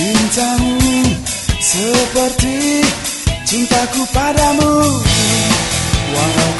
Cintamu seperti cintaku padamu. Walau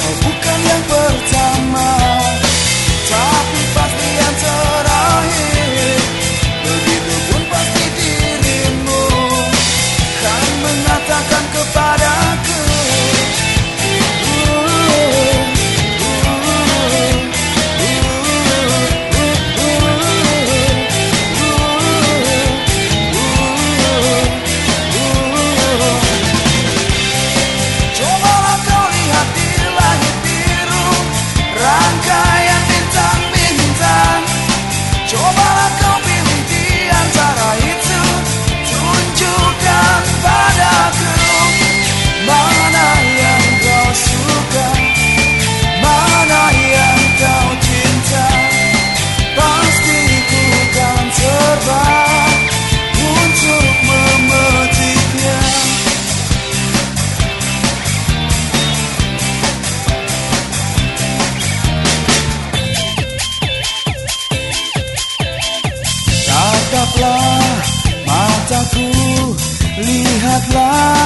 Lihatlah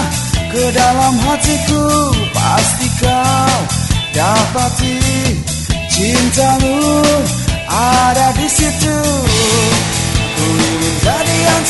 ke dalam hatiku Pasti kau dapati Cintamu ada di situ. Ku ingin jadi yang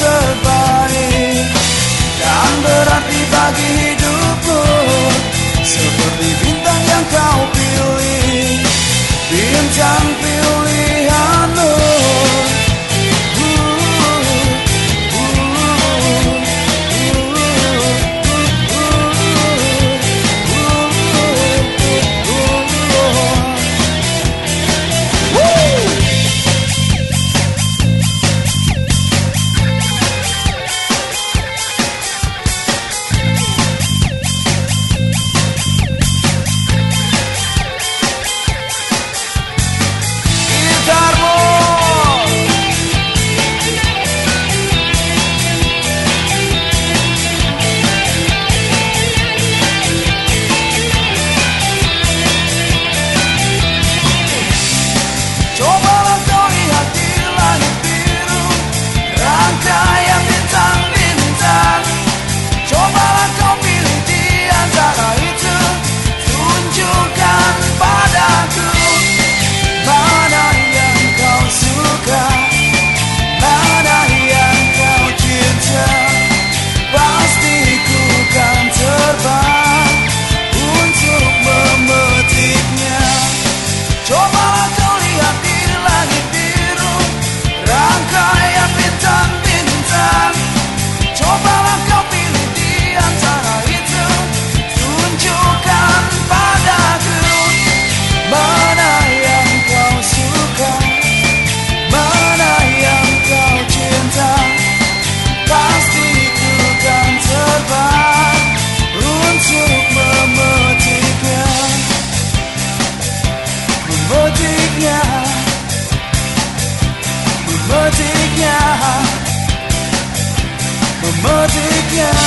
Muzyka